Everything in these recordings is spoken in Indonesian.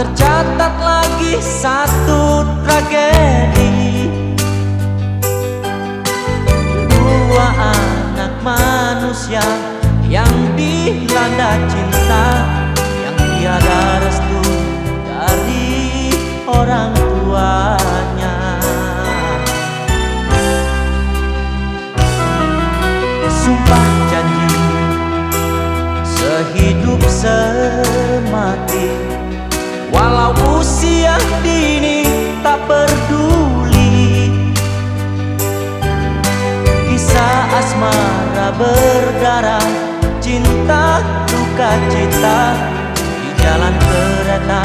tercatat lagi satu tragedi. Dua anak manusia yang dilanda cinta Yang tiada restu dari orang tuanya. Sumpah janji sehidup semata. Berdarah Cinta duka cita Di jalan kereta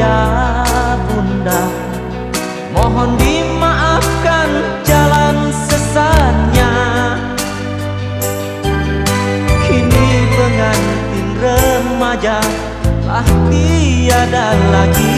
ayah bunda. Mohon dimaafkan jalan sesatnya Kini pengantin remaja lah tiada lagi